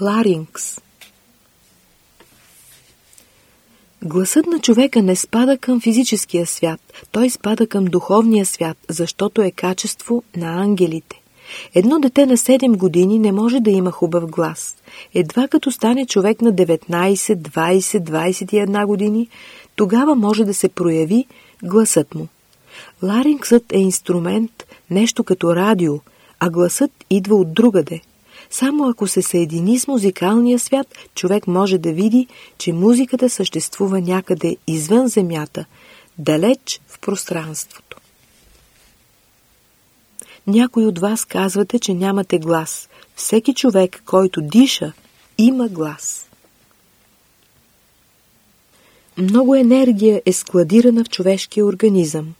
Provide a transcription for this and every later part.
Ларингс Гласът на човека не спада към физическия свят, той спада към духовния свят, защото е качество на ангелите. Едно дете на 7 години не може да има хубав глас. Едва като стане човек на 19, 20, 21 години, тогава може да се прояви гласът му. Ларингсът е инструмент, нещо като радио, а гласът идва от другаде. Само ако се съедини с музикалния свят, човек може да види, че музиката съществува някъде извън земята, далеч в пространството. Някой от вас казвате, че нямате глас. Всеки човек, който диша, има глас. Много енергия е складирана в човешкия организъм.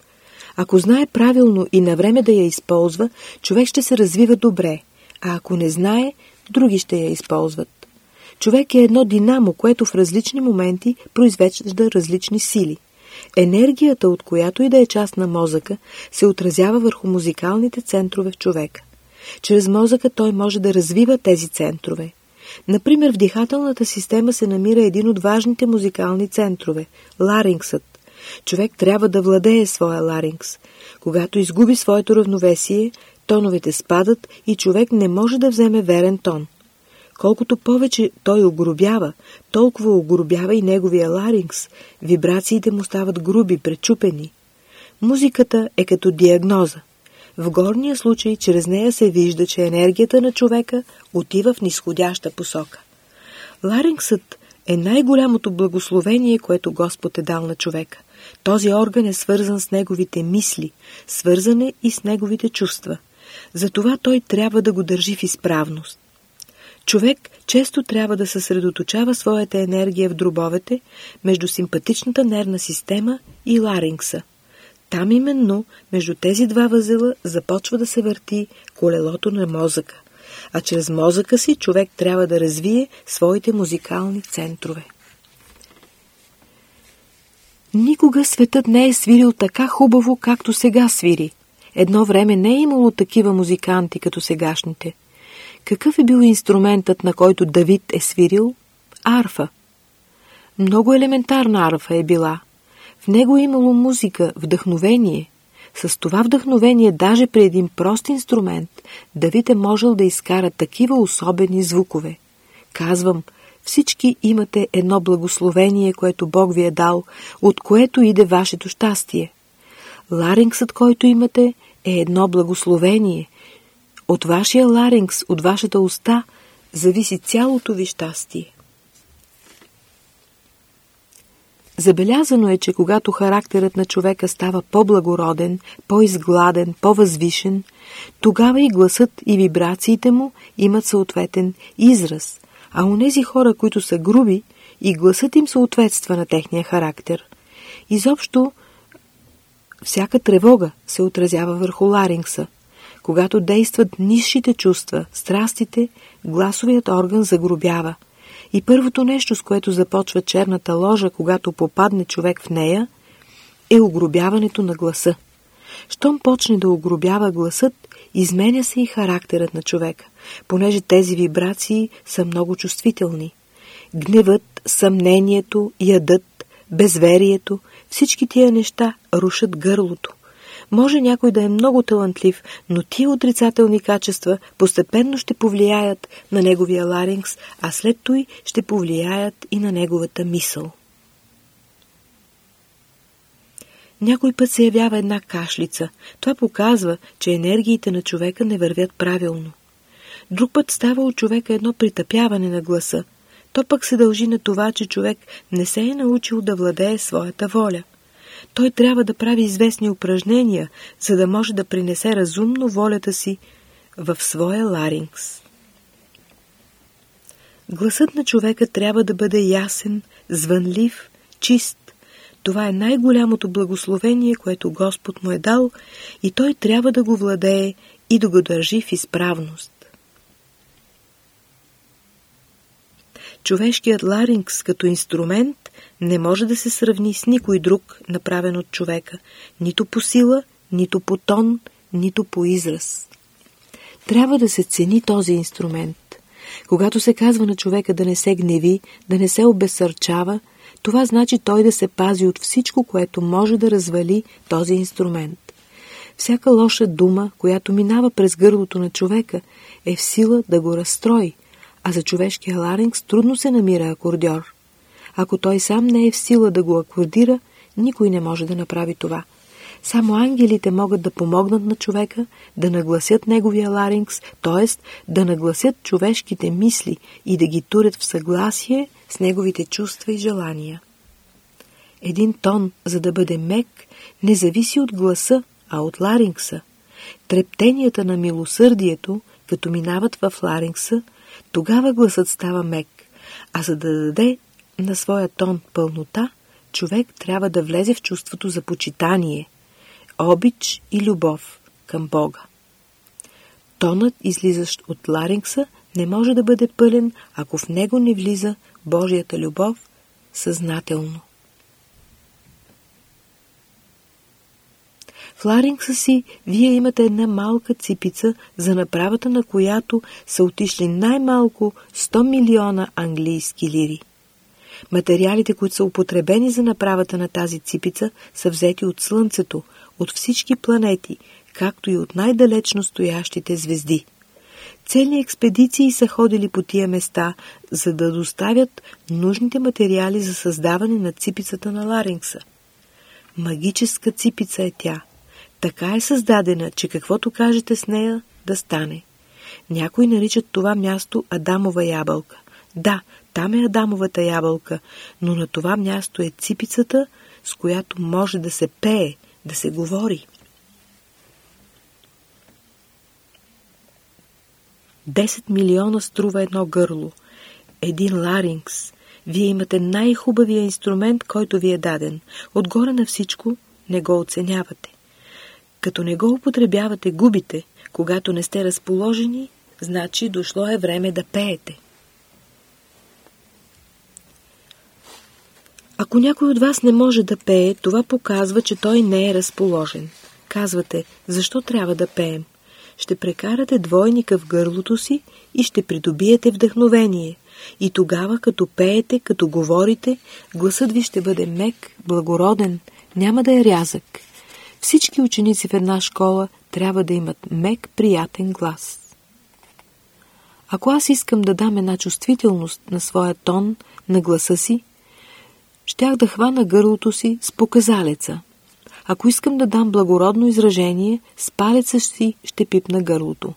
Ако знае правилно и на време да я използва, човек ще се развива добре, а ако не знае, други ще я използват. Човек е едно динамо, което в различни моменти произвежда различни сили. Енергията, от която и да е част на мозъка, се отразява върху музикалните центрове в човека. Чрез мозъка той може да развива тези центрове. Например, в дихателната система се намира един от важните музикални центрове – ларингсът. Човек трябва да владее своя ларингс. Когато изгуби своето равновесие, тоновете спадат и човек не може да вземе верен тон. Колкото повече той огробява, толкова огробява и неговия ларингс, вибрациите му стават груби, пречупени. Музиката е като диагноза. В горния случай чрез нея се вижда, че енергията на човека отива в нисходяща посока. Ларингсът е най-голямото благословение, което Господ е дал на човека. Този орган е свързан с неговите мисли, свързан е и с неговите чувства. Затова той трябва да го държи в изправност. Човек често трябва да съсредоточава своята енергия в дробовете между симпатичната нервна система и ларингса. Там именно, между тези два възела, започва да се върти колелото на мозъка, а чрез мозъка си човек трябва да развие своите музикални центрове. Никога светът не е свирил така хубаво, както сега свири. Едно време не е имало такива музиканти, като сегашните. Какъв е бил инструментът, на който Давид е свирил? Арфа. Много елементарна арфа е била. В него е имало музика, вдъхновение. С това вдъхновение, даже при един прост инструмент, Давид е можел да изкара такива особени звукове. Казвам, всички имате едно благословение, което Бог ви е дал, от което иде вашето щастие. Ларингсът, който имате, е едно благословение. От вашия ларингс, от вашата уста, зависи цялото ви щастие. Забелязано е, че когато характерът на човека става по-благороден, по-изгладен, по-възвишен, тогава и гласът и вибрациите му имат съответен израз, а у нези хора, които са груби, и гласът им съответства на техния характер. Изобщо, всяка тревога се отразява върху ларингса. Когато действат низшите чувства, страстите, гласовият орган загробява – и първото нещо, с което започва черната ложа, когато попадне човек в нея, е огробяването на гласа. Щом почне да огробява гласът, изменя се и характерът на човека, понеже тези вибрации са много чувствителни. Гневът, съмнението, ядът, безверието, всички тия неща рушат гърлото. Може някой да е много талантлив, но тия отрицателни качества постепенно ще повлияят на неговия ларингс, а след той ще повлияят и на неговата мисъл. Някой път се явява една кашлица. Това показва, че енергиите на човека не вървят правилно. Друг път става от човека едно притъпяване на гласа. То пък се дължи на това, че човек не се е научил да владее своята воля той трябва да прави известни упражнения, за да може да принесе разумно волята си в своя ларингс. Гласът на човека трябва да бъде ясен, звънлив, чист. Това е най-голямото благословение, което Господ му е дал и той трябва да го владее и да го държи в изправност. Човешкият ларингс като инструмент не може да се сравни с никой друг, направен от човека, нито по сила, нито по тон, нито по израз. Трябва да се цени този инструмент. Когато се казва на човека да не се гневи, да не се обесърчава, това значи той да се пази от всичко, което може да развали този инструмент. Всяка лоша дума, която минава през гърлото на човека, е в сила да го разстрои, а за човешкия ларингс трудно се намира акордьор. Ако той сам не е в сила да го акордира, никой не може да направи това. Само ангелите могат да помогнат на човека да нагласят неговия ларингс, т.е. да нагласят човешките мисли и да ги турят в съгласие с неговите чувства и желания. Един тон, за да бъде мек, не зависи от гласа, а от ларингса. Трептенията на милосърдието, като минават в ларингса, тогава гласът става мек, а за да даде на своя тон пълнота, човек трябва да влезе в чувството за почитание, обич и любов към Бога. Тонът, излизащ от ларингса, не може да бъде пълен, ако в него не влиза Божията любов съзнателно. В ларингса си вие имате една малка ципица, за направата на която са отишли най-малко 100 милиона английски лири. Материалите, които са употребени за направата на тази ципица, са взети от Слънцето, от всички планети, както и от най-далечно стоящите звезди. Цели експедиции са ходили по тия места, за да доставят нужните материали за създаване на ципицата на Ларингса. Магическа ципица е тя. Така е създадена, че каквото кажете с нея, да стане. Някои наричат това място Адамова ябълка. Да, там е Адамовата ябълка, но на това място е ципицата, с която може да се пее, да се говори. 10 милиона струва едно гърло, един ларингс. Вие имате най-хубавия инструмент, който ви е даден. Отгоре на всичко не го оценявате. Като не го употребявате, губите. Когато не сте разположени, значи дошло е време да пеете. Ако някой от вас не може да пее, това показва, че той не е разположен. Казвате, защо трябва да пеем? Ще прекарате двойника в гърлото си и ще придобиете вдъхновение. И тогава, като пеете, като говорите, гласът ви ще бъде мек, благороден, няма да е рязък. Всички ученици в една школа трябва да имат мек, приятен глас. Ако аз искам да дам една чувствителност на своя тон, на гласа си, щях да хвана гърлото си с показалеца. Ако искам да дам благородно изражение, с палеца си ще пипна гърлото.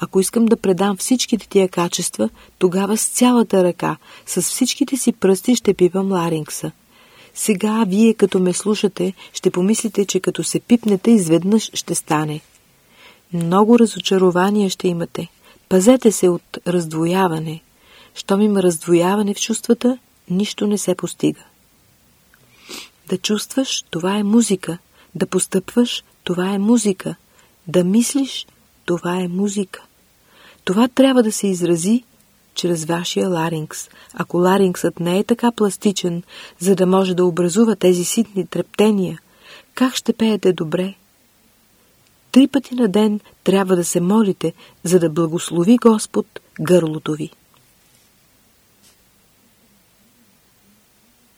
Ако искам да предам всичките тия качества, тогава с цялата ръка, с всичките си пръсти ще пипам ларингса. Сега вие, като ме слушате, ще помислите, че като се пипнете, изведнъж ще стане. Много разочарования ще имате. Пазете се от раздвояване. Щом има раздвояване в чувствата, нищо не се постига. Да чувстваш, това е музика. Да постъпваш, това е музика. Да мислиш, това е музика. Това трябва да се изрази чрез вашия ларингс. Ако ларингсът не е така пластичен, за да може да образува тези ситни трептения, как ще пеете добре? Три пъти на ден трябва да се молите, за да благослови Господ гърлото ви.